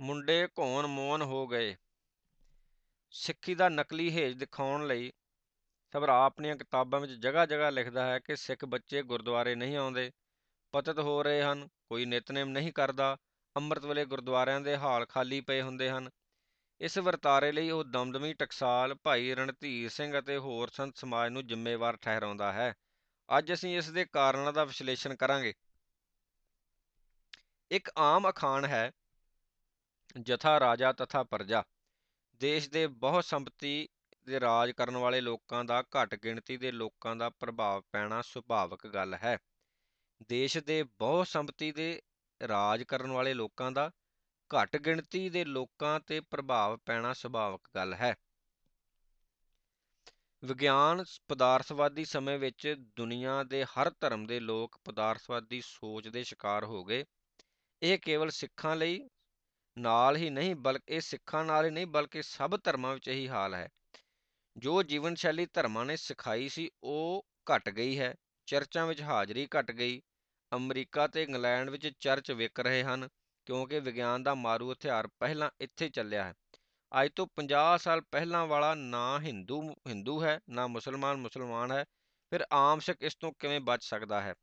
ਮੁੰਡੇ ਘੋਣ ਮੋਨ ਹੋ ਗਏ। ਸਿੱਖੀ ਦਾ ਨਕਲੀ ਹੇਜ ਦਿਖਾਉਣ ਲਈ ਸਭਰਾ ਆਪਣੀਆਂ ਕਿਤਾਬਾਂ ਵਿੱਚ ਜਗ੍ਹਾ ਜਗ੍ਹਾ ਲਿਖਦਾ ਹੈ ਕਿ ਸਿੱਖ ਬੱਚੇ ਗੁਰਦੁਆਰੇ ਨਹੀਂ ਆਉਂਦੇ, ਪਤਤ ਹੋ ਰਹੇ ਹਨ, ਕੋਈ ਨਿਤਨੇਮ ਨਹੀਂ ਕਰਦਾ, ਅੰਮ੍ਰਿਤ ਵੇਲੇ ਗੁਰਦੁਆਰਿਆਂ ਦੇ ਹਾਲ ਖਾਲੀ ਪਏ ਹੁੰਦੇ ਹਨ। ਇਸ ਵਰਤਾਰੇ ਲਈ ਉਹ ਦਮਦਮੀ ਟਕਸਾਲ, ਭਾਈ ਰਣਧੀਰ ਸਿੰਘ ਅਤੇ ਹੋਰ ਸੰਤ ਸਮਾਜ ਨੂੰ ਜ਼ਿੰਮੇਵਾਰ ਠਹਿਰਾਉਂਦਾ ਹੈ। ਅੱਜ ਅਸੀਂ ਇਸ ਦੇ ਕਾਰਨਾਂ ਦਾ ਵਿਸ਼ਲੇਸ਼ਣ ਕਰਾਂਗੇ। ਇੱਕ ਆਮ ਅਖਾਣ ਹੈ ਜਥਾ, ਰਾਜਾ ਤਥਾ ਪ੍ਰਜਾ। ਦੇਸ਼ ਦੇ ਬਹੁਤ ਸੰਪਤੀ ਦੇ ਰਾਜ ਕਰਨ ਵਾਲੇ ਲੋਕਾਂ ਦਾ ਘੱਟ ਗਿਣਤੀ ਦੇ ਲੋਕਾਂ ਦਾ ਪ੍ਰਭਾਵ ਪੈਣਾ ਸੁਭਾਵਿਕ ਗੱਲ ਹੈ। ਦੇਸ਼ ਦੇ ਬਹੁਤ ਸੰਪਤੀ ਦੇ ਰਾਜ ਕਰਨ ਵਾਲੇ ਲੋਕਾਂ ਦਾ ਘੱਟ ਗਿਣਤੀ ਦੇ ਲੋਕਾਂ ਤੇ ਪ੍ਰਭਾਵ ਪੈਣਾ ਸੁਭਾਵਿਕ ਗੱਲ ਹੈ। ਵਿਗਿਆਨ ਪਦਾਰਥਵਾਦੀ ਸਮੇਂ ਵਿੱਚ ਦੁਨੀਆ ਦੇ ਹਰ ਧਰਮ ਦੇ ਲੋਕ ਪਦਾਰਥਵਾਦੀ ਸੋਚ ਦੇ ਸ਼ਿਕਾਰ ਹੋ ਗਏ। ਇਹ ਕੇਵਲ ਸਿੱਖਾਂ ਲਈ ਨਾਲ ਹੀ ਨਹੀਂ ਬਲਕਿ ਇਹ ਸਿੱਖਾਂ ਨਾਲ ਹੀ ਨਹੀਂ ਬਲਕਿ ਸਭ ਧਰਮਾਂ ਵਿੱਚ ਇਹੀ ਹਾਲ ਹੈ। ਜੋ ਜੀਵਨ ਸ਼ੈਲੀ ਧਰਮਾਂ ਨੇ ਸਿਖਾਈ ਸੀ, ਉਹ ਘਟ ਗਈ ਹੈ। ਚਰਚਾਂ ਵਿੱਚ ਹਾਜ਼ਰੀ ਘਟ ਗਈ। ਅਮਰੀਕਾ ਤੇ ਇੰਗਲੈਂਡ ਵਿੱਚ ਚਰਚ ਵਿਕ ਰਹੇ ਹਨ, ਕਿਉਂਕਿ ਵਿਗਿਆਨ ਦਾ ਮਾਰੂ ਹਥਿਆਰ ਪਹਿਲਾਂ ਇੱਥੇ ਚੱਲਿਆ ਹੈ। ਅੱਜ ਤੋਂ 50 ਸਾਲ ਪਹਿਲਾਂ ਵਾਲਾ ਨਾ ਹਿੰਦੂ ਹਿੰਦੂ ਹੈ, ਨਾ ਮੁਸਲਮਾਨ ਮੁਸਲਮਾਨ ਹੈ। ਫਿਰ ਆਮ ਸਿੱਖ ਇਸ ਤੋਂ ਕਿਵੇਂ ਬਚ ਸਕਦਾ ਹੈ?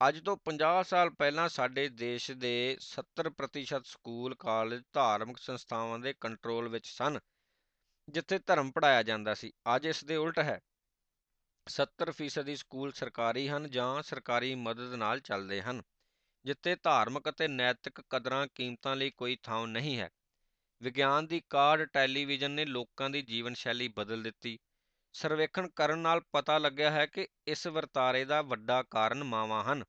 ਅੱਜ ਤੋਂ 50 ਸਾਲ ਪਹਿਲਾਂ ਸਾਡੇ ਦੇਸ਼ ਦੇ 70% ਸਕੂਲ, ਕਾਲਜ ਧਾਰਮਿਕ ਸੰਸਥਾਵਾਂ ਦੇ ਕੰਟਰੋਲ ਵਿੱਚ ਸਨ, ਜਿੱਥੇ ਧਰਮ ਪੜਾਇਆ ਜਾਂਦਾ ਸੀ। ਅੱਜ ਇਸ ਦੇ ਉਲਟ ਹੈ। 70% ਸਕੂਲ ਸਰਕਾਰੀ ਹਨ ਜਾਂ ਸਰਕਾਰੀ ਮਦਦ ਨਾਲ ਚੱਲਦੇ ਹਨ, ਜਿੱਥੇ ਧਾਰਮਿਕ ਅਤੇ ਨੈਤਿਕ ਕਦਰਾਂ ਕੀਮਤਾਂ ਲਈ ਕੋਈ ਥਾਂ ਨਹੀਂ ਹੈ। ਵਿਗਿਆਨ ਦੀ ਕਾਢ ਟੈਲੀਵਿਜ਼ਨ ਨੇ ਲੋਕਾਂ ਦੀ ਜੀਵਨ ਸ਼ੈਲੀ ਬਦਲ ਦਿੱਤੀ। ਸਰਵੇਖਣ ਕਰਨ ਨਾਲ ਪਤਾ ਲੱਗਿਆ ਹੈ ਕਿ ਇਸ ਵਰਤਾਰੇ ਦਾ ਵੱਡਾ ਕਾਰਨ ਮਾਵਾਂ ਹਨ।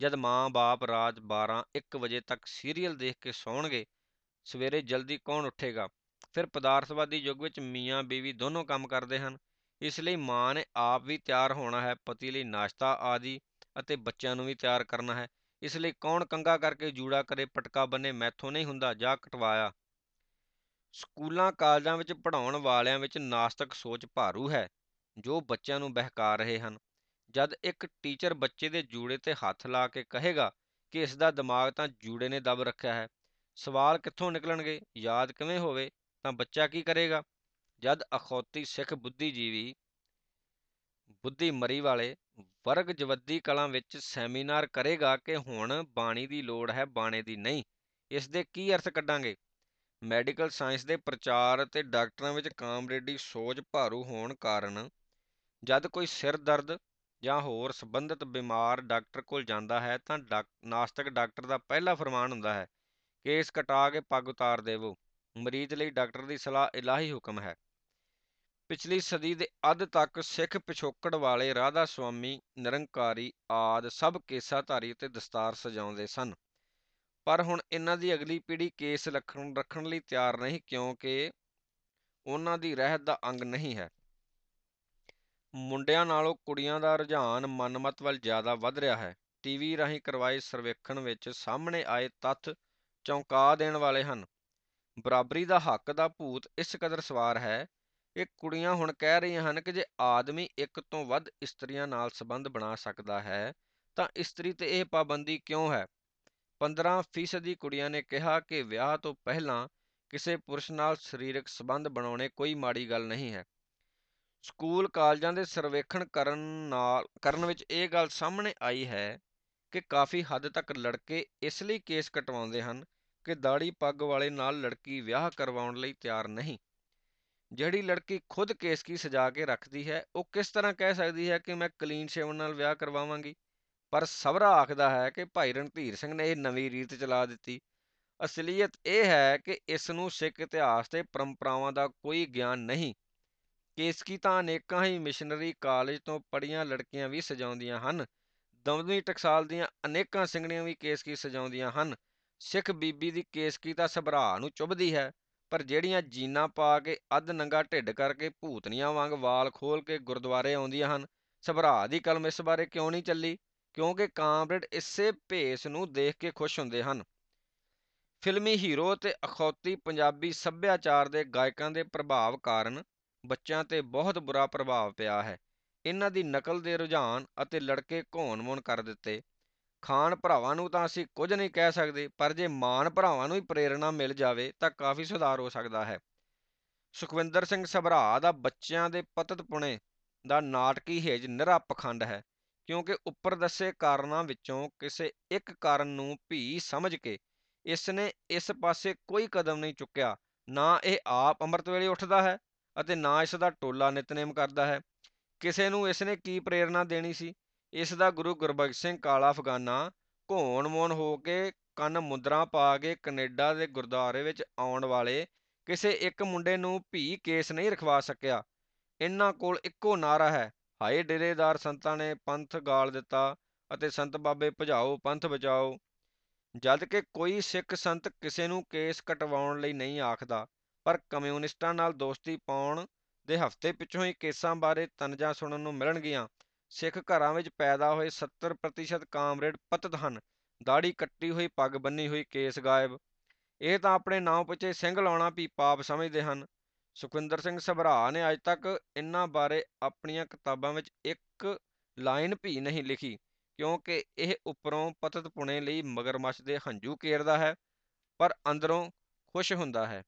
ਜਦ ਮਾਂ-ਬਾਪ ਰਾਤ 12-1 ਵਜੇ ਤੱਕ ਸੀਰੀਅਲ ਦੇਖ ਕੇ ਸੌਣਗੇ, ਸਵੇਰੇ ਜਲਦੀ ਕੌਣ ਉੱਠੇਗਾ? ਫਿਰ ਪਦਾਰਥਵਾਦੀ ਯੁੱਗ ਵਿੱਚ ਮੀਆਂ ਬੀਵੀ ਦੋਨੋਂ ਕੰਮ ਕਰਦੇ ਹਨ। ਇਸ ਲਈ ਮਾਂ ਨੇ ਆਪ ਵੀ ਤਿਆਰ ਹੋਣਾ ਹੈ, ਪਤੀ ਲਈ ਨਾਸ਼ਤਾ ਆਦਿ ਅਤੇ ਬੱਚਿਆਂ ਨੂੰ ਵੀ ਤਿਆਰ ਕਰਨਾ ਹੈ। ਇਸ ਲਈ ਕੌਣ ਕੰਗਾ ਕਰਕੇ ਜੂੜਾ ਕਰੇ, ਪਟਕਾ ਬੰਨੇ ਮੈਥੋਂ ਨਹੀਂ ਹੁੰਦਾ ਜਾ ਕਟਵਾਇਆ। ਸਕੂਲਾਂ, ਕਾਲਜਾਂ ਵਿੱਚ ਪੜ੍ਹਾਉਣ ਵਾਲਿਆਂ ਵਿੱਚ ਨਾਸਤਕ ਸੋਚ ਭਾਰੂ ਹੈ, ਜੋ ਬੱਚਿਆਂ ਨੂੰ ਬਹਿਕਾ ਰਹੇ ਹਨ। ਜਦ ਇੱਕ ਟੀਚਰ ਬੱਚੇ ਦੇ ਜੂੜੇ ਤੇ ਹੱਥ ਲਾ ਕੇ ਕਹੇਗਾ ਕਿ ਇਸ ਦਾ ਦਿਮਾਗ ਤਾਂ ਜੂੜੇ ਨੇ ਦਬ ਰੱਖਿਆ ਹੈ, ਸਵਾਲ ਕਿੱਥੋਂ ਨਿਕਲਣਗੇ, ਯਾਦ ਕਿਵੇਂ ਹੋਵੇ, ਤਾਂ ਬੱਚਾ ਕੀ ਕਰੇਗਾ? ਜਦ ਅਖੌਤੀ ਸਿੱਖ ਬੁੱਧੀਜੀਵੀ ਬੁੱਧੀ ਮਰੀ ਵਾਲੇ ਵਰਗ ਜਵੱਦੀ ਕਲਾਂ ਵਿੱਚ ਸੈਮੀਨਾਰ ਕਰੇਗਾ ਕਿ ਹੁਣ ਬਾਣੀ ਦੀ ਲੋੜ ਹੈ, ਬਾਣੇ ਦੀ ਨਹੀਂ, ਇਸ ਦੇ ਕੀ ਅਰਥ ਕੱਢਾਂਗੇ? ਮੈਡੀਕਲ ਸਾਇੰਸ ਦੇ ਪ੍ਰਚਾਰ ਅਤੇ ਡਾਕਟਰਾਂ ਵਿੱਚ ਕਾਮਰੇਡੀ ਸੋਚ ਭਾਰੂ ਹੋਣ ਕਾਰਨ ਜਦ ਕੋਈ ਸਿਰ ਦਰਦ ਜਾਂ ਹੋਰ ਸੰਬੰਧਿਤ ਬਿਮਾਰ ਡਾਕਟਰ ਕੋਲ ਜਾਂਦਾ ਹੈ ਤਾਂ ਨਾਸਤਿਕ ਡਾਕਟਰ ਦਾ ਪਹਿਲਾ ਫਰਮਾਨ ਹੁੰਦਾ ਹੈ ਕੇਸ ਕਟਾ ਕੇ ਪੱਗ ਉਤਾਰ ਦੇਵੋ। ਮਰੀਜ਼ ਲਈ ਡਾਕਟਰ ਦੀ ਸਲਾਹ ਇਲਾਹੀ ਹੁਕਮ ਹੈ। ਪਿਛਲੀ ਸਦੀ ਦੇ ਅੱਧ ਤੱਕ ਸਿੱਖ ਪਿਛੋਕੜ ਵਾਲੇ ਰਾਧਾ ਸੁਆਮੀ ਨਿਰੰਕਾਰੀ ਆਦ ਸਭ ਕੇਸਾਧਾਰੀ ਅਤੇ ਦਸਤਾਰ ਸਜਾਉਂਦੇ ਸਨ। ਪਰ ਹੁਣ ਇਹਨਾਂ ਦੀ ਅਗਲੀ ਪੀੜ੍ਹੀ ਕੇਸ ਰੱਖਣ ਰੱਖਣ ਲਈ ਤਿਆਰ ਨਹੀਂ ਕਿਉਂਕਿ ਉਹਨਾਂ ਦੀ ਰਹਿਤ ਦਾ ਅੰਗ ਨਹੀਂ ਹੈ। ਮੁੰਡਿਆਂ ਨਾਲੋਂ ਕੁੜੀਆਂ ਦਾ ਰੁਝਾਨ ਮਨਮਤ ਵੱਲ ਜ਼ਿਆਦਾ ਵੱਧ ਰਿਹਾ ਹੈ। ਟੀਵੀ ਰਾਹੀਂ ਕਰਵਾਏ ਸਰਵੇਖਣ ਵਿੱਚ ਸਾਹਮਣੇ ਆਏ ਤੱਥ ਚੌਂਕਾ ਦੇਣ ਵਾਲੇ ਹਨ। ਬਰਾਬਰੀ ਦਾ ਹੱਕ ਦਾ ਭੂਤ ਇਸ ਕਦਰ ਸਵਾਰ ਹੈ। ਕਿ ਕੁੜੀਆਂ ਹੁਣ ਕਹਿ ਰਹੀਆਂ ਹਨ ਕਿ ਜੇ ਆਦਮੀ ਇੱਕ ਤੋਂ ਵੱਧ ਇਸਤਰੀਆਂ ਨਾਲ ਸੰਬੰਧ ਬਣਾ ਸਕਦਾ ਹੈ ਤਾਂ ਇਸਤਰੀ ਤੇ ਇਹ ਪਾਬੰਦੀ ਕਿਉਂ ਹੈ? 15% ਕੁੜੀਆਂ ਨੇ ਕਿਹਾ ਕਿ ਵਿਆਹ ਤੋਂ ਪਹਿਲਾਂ ਕਿਸੇ ਪੁਰਸ਼ ਨਾਲ ਸਰੀਰਕ ਸੰਬੰਧ ਬਣਾਉਣੇ ਕੋਈ ਮਾੜੀ ਗੱਲ ਨਹੀਂ ਹੈ। ਸਕੂਲ ਕਾਲਜਾਂ ਦੇ ਸਰਵੇਖਣ ਕਰਨ ਨਾਲ, ਕਰਨ ਵਿੱਚ ਇਹ ਗੱਲ ਸਾਹਮਣੇ ਆਈ ਹੈ ਕਿ ਕਾਫੀ ਹੱਦ ਤੱਕ ਲੜਕੇ ਇਸ ਲਈ ਕੇਸ ਕਟਵਾਉਂਦੇ ਹਨ ਕਿ ਦਾੜੀ ਪੱਗ ਵਾਲੇ ਨਾਲ ਲੜਕੀ ਵਿਆਹ ਕਰਵਾਉਣ ਲਈ ਤਿਆਰ ਨਹੀਂ। ਜਿਹੜੀ ਲੜਕੀ ਖੁਦ ਕੇਸ ਕੀ ਸਜਾ ਕੇ ਰੱਖਦੀ ਹੈ, ਉਹ ਕਿਸ ਤਰ੍ਹਾਂ ਕਹਿ ਸਕਦੀ ਹੈ ਕਿ ਮੈਂ ਕਲੀਨ ਸ਼ੇਵਨ ਨਾਲ ਵਿਆਹ ਕਰਵਾਵਾਂਗੀ? ਪਰ ਸਵਰਾ ਆਖਦਾ ਹੈ ਕਿ ਭਾਈ ਰਣਧੀਰ ਸਿੰਘ ਨੇ ਇਹ ਨਵੀਂ ਰੀਤ ਚਲਾ ਦਿੱਤੀ। ਅਸਲੀਅਤ ਇਹ ਹੈ ਕਿ ਇਸ ਨੂੰ ਸਿੱਖ ਇਤਿਹਾਸ ਤੇ ਪਰੰਪਰਾਵਾਂ ਦਾ ਕੋਈ ਗਿਆਨ ਨਹੀਂ। ਕੇਸਕੀ ਤਾਂ ਅਨੇਕਾਂ ਹੀ ਮਿਸ਼ਨਰੀ ਕਾਲਜ ਤੋਂ ਪੜੀਆਂ ਲੜਕੀਆਂ ਵੀ ਸਜਾਉਂਦੀਆਂ ਹਨ। ਦਮਦਮੀ ਟਕਸਾਲ ਦੀਆਂ ਅਨੇਕਾਂ ਸਿੰਘਣੀਆਂ ਵੀ ਕੇਸਕੀ ਸਜਾਉਂਦੀਆਂ ਹਨ। ਸਿੱਖ ਬੀਬੀ ਦੀ ਕੇਸਕੀ ਤਾਂ ਸਭਰਾ ਨੂੰ ਚੁੱਭਦੀ ਹੈ, ਪਰ ਜਿਹੜੀਆਂ ਜੀਨਾ ਪਾ ਕੇ ਅੱਧ ਨੰਗਾ ਢਿੱਡ ਕਰਕੇ ਭੂਤਨੀਆਂ ਵਾਂਗ ਵਾਲ ਖੋਲ ਕੇ ਗੁਰਦੁਆਰੇ ਆਉਂਦੀਆਂ ਹਨ, ਸਭਰਾ ਦੀ ਕਲਮ ਇਸ ਬਾਰੇ ਕਿਉਂ ਨਹੀਂ ਚੱਲੀ? ਕਿਉਂਕਿ ਕਾਮਰੇਡ ਇਸੇ ਭੇਸ ਨੂੰ ਦੇਖ ਕੇ ਖੁਸ਼ ਹੁੰਦੇ ਹਨ। ਫਿਲਮੀ ਹੀਰੋ ਤੇ ਅਖੌਤੀ ਪੰਜਾਬੀ ਸੱਭਿਆਚਾਰ ਦੇ ਗਾਇਕਾਂ ਦੇ ਪ੍ਰਭਾਵ ਕਾਰਨ ਬੱਚਿਆਂ ਤੇ ਬਹੁਤ ਬੁਰਾ ਪ੍ਰਭਾਵ ਪਿਆ ਹੈ। ਇਹਨਾਂ ਦੀ ਨਕਲ ਦੇ ਰੁਝਾਨ ਅਤੇ ਲੜਕੇ ਘੋਣ-ਮੋਣ ਕਰ ਦਿੱਤੇ। ਖਾਨ ਭਰਾਵਾਂ ਨੂੰ ਤਾਂ ਅਸੀਂ ਕੁਝ ਨਹੀਂ ਕਹਿ ਸਕਦੇ, ਪਰ ਜੇ ਮਾਨ ਭਰਾਵਾਂ ਨੂੰ ਹੀ ਪ੍ਰੇਰਣਾ ਮਿਲ ਜਾਵੇ ਤਾਂ ਕਾਫੀ ਸੁਧਾਰ ਹੋ ਸਕਦਾ ਹੈ। ਸੁਖਵਿੰਦਰ ਸਿੰਘ ਸਭਰਾ ਦਾ ਬੱਚਿਆਂ ਦੇ ਪਤਤਪੁਣੇ ਦਾ ਨਾਟਕੀ ਹੇਜ ਨਿਰਾ ਪਖੰਡ ਹੈ। ਕਿਉਂਕਿ ਉੱਪਰ ਦੱਸੇ ਕਾਰਨਾਂ ਵਿੱਚੋਂ ਕਿਸੇ ਇੱਕ ਕਾਰਨ ਨੂੰ ਭੀ ਸਮਝ ਕੇ ਇਸ ਨੇ ਇਸ ਪਾਸੇ ਕੋਈ ਕਦਮ ਨਹੀਂ ਚੁੱਕਿਆ। ਨਾ ਇਹ ਆਪ ਅੰਮ੍ਰਿਤ ਵੇਲੇ ਉੱਠਦਾ ਹੈ ਅਤੇ ਨਾ ਇਸ ਦਾ ਟੋਲਾ ਨਿਤਨੇਮ ਕਰਦਾ ਹੈ। ਕਿਸੇ ਨੂੰ ਇਸ ਨੇ ਕੀ ਪ੍ਰੇਰਣਾ ਦੇਣੀ ਸੀ? ਇਸ ਦਾ ਗੁਰੂ ਗੁਰਬਖਸ਼ ਸਿੰਘ ਕਾਲਾ ਅਫਗਾਨਾ ਘੋਣ ਮੋਣ ਹੋ ਕੇ ਕੰਨ ਮੁੰਦਰਾਂ ਪਾ ਕੇ ਕੈਨੇਡਾ ਦੇ ਗੁਰਦੁਆਰੇ ਵਿੱਚ ਆਉਣ ਵਾਲੇ ਕਿਸੇ ਇੱਕ ਮੁੰਡੇ ਨੂੰ ਭੀ ਕੇਸ ਨਹੀਂ ਰਖਵਾ ਸਕਿਆ। ਇਹਨਾਂ ਕੋਲ ਇੱਕੋ ਨਾਰਾ ਹੈ। ਹਾਏ ਡੇਰੇਦਾਰ ਸੰਤਾਂ ਨੇ ਪੰਥ ਗਾਲ ਦਿੱਤਾ ਅਤੇ ਸੰਤ ਬਾਬੇ ਭਜਾਓ, ਪੰਥ ਬਚਾਓ। ਜਦ ਕਿ ਕੋਈ ਸਿੱਖ ਸੰਤ ਕਿਸੇ ਨੂੰ ਕੇਸ ਕਟਵਾਉਣ ਲਈ ਨਹੀਂ ਆਖਦਾ, ਪਰ ਕਮਿਊਨਿਸਟਾਂ ਨਾਲ ਦੋਸਤੀ ਪਾਉਣ ਦੇ ਹਫ਼ਤੇ ਪਿੱਛੋਂ ਹੀ ਕੇਸਾਂ ਬਾਰੇ ਤਨਜਾਂ ਸੁਣਨ ਨੂੰ ਮਿਲਣਗੀਆਂ। ਸਿੱਖ ਘਰਾਂ ਵਿੱਚ ਪੈਦਾ ਹੋਏ 70% ਕਾਮਰੇਡ ਪਤਤ ਹਨ। ਦਾੜੀ ਕੱਟੀ ਹੋਈ, ਪੱਗ ਬੰਨੀ ਹੋਈ, ਕੇਸ ਗਾਇਬ। ਇਹ ਤਾਂ ਆਪਣੇ ਨਾਂ ਪਿੱਛੇ ਸਿੰਘ ਲਾਉਣਾ ਵੀ ਪਾਪ ਸਮਝਦੇ ਹਨ। ਸੁਖਵਿੰਦਰ ਸਿੰਘ ਸਭਰਾ ਨੇ ਅੱਜ ਤੱਕ ਇਹਨਾਂ ਬਾਰੇ ਆਪਣੀਆਂ ਕਿਤਾਬਾਂ ਵਿੱਚ ਇੱਕ ਲਾਈਨ ਵੀ ਨਹੀਂ ਲਿਖੀ, ਕਿਉਂਕਿ ਇਹ ਉੱਪਰੋਂ ਪਤਤ ਪੁਣੇ ਲਈ ਮਗਰਮੱਛ ਦੇ ਹੰਝੂ ਕੇਰਦਾ ਹੈ, ਪਰ ਅੰਦਰੋਂ ਖੁਸ਼ ਹੁੰਦਾ ਹੈ।